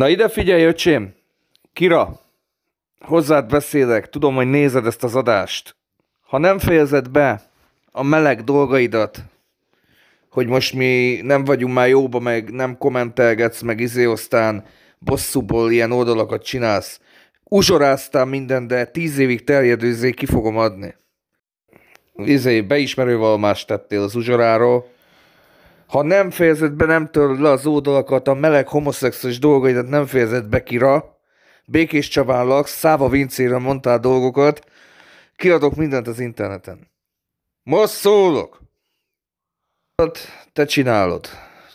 Na ide figyelj, öcsém! Kira, hozzád beszélek, tudom, hogy nézed ezt az adást. Ha nem fejezed be a meleg dolgaidat, hogy most mi nem vagyunk már jóba, meg nem kommentelgetsz, meg izé aztán bosszúból ilyen oldalakat csinálsz. Uzsoráztál minden, de tíz évig terjedőzé ki fogom adni. Izé, beismerő vallomást tettél az uzsoráról. Ha nem fejezed be, nem töröd le az oldalakat, a meleg homoszexuális dolgaidat nem fejezed be kira, Békés Csabán laksz, Száva Vincére mondtál dolgokat, kiadok mindent az interneten. Most szólok! Te csinálod.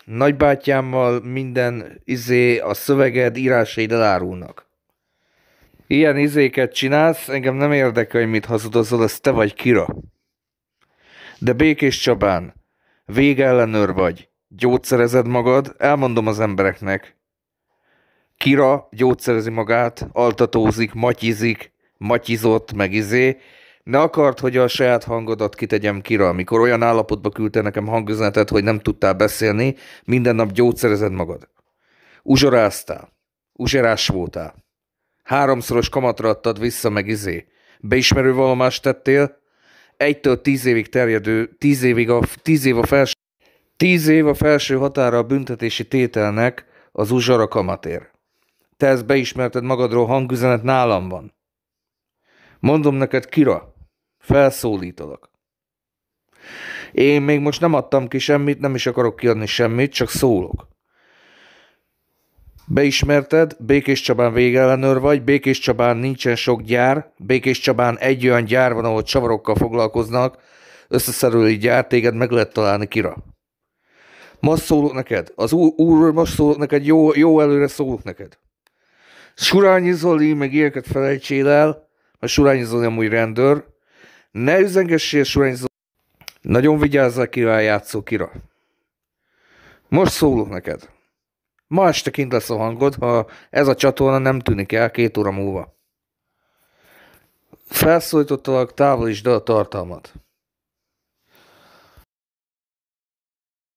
Nagybátyámmal minden izé a szöveged, írásaid elárulnak. Ilyen izéket csinálsz, engem nem érdekel, hogy mit hazudozol, ez te vagy kira. De Békés Csabán, végellenőr vagy, gyógyszerezed magad, elmondom az embereknek. Kira gyógyszerezi magát, altatózik, matyizik, matyizott, meg izé. Ne akart, hogy a saját hangodat kitegyem Kira, amikor olyan állapotba küldte nekem hangüzenetet, hogy nem tudtál beszélni, minden nap gyógyszerezed magad. Uzsoráztál, uzserás voltál. Háromszoros kamatra adtad vissza, meg izé. Beismerő vallomást tettél, egytől tíz évig terjedő, tíz évig a, tíz év a felső, tíz év a felső határa a büntetési tételnek az uzsara kamatér. Te ezt beismerted magadról, hangüzenet nálam van. Mondom neked, Kira, felszólítalak. Én még most nem adtam ki semmit, nem is akarok kiadni semmit, csak szólok. Beismerted, Békés Csabán végellenőr vagy, Békés Csabán nincsen sok gyár, Békés Csabán egy olyan gyár van, ahol csavarokkal foglalkoznak, összeszerülő gyár, téged meg lehet találni kira. Most szólok neked, az úr, most szólok neked, jó, jó előre szólok neked. Surányi Zoli, meg ilyeneket felejtsél el, mert Surányi Zoli amúgy rendőr. Ne üzengessél Surányi Zoli. Nagyon vigyázzál kire játszó kira. Most szólok neked. Ma este kint lesz a hangod, ha ez a csatorna nem tűnik el két óra múlva. Felszólítottalak, távolítsd el a tartalmat.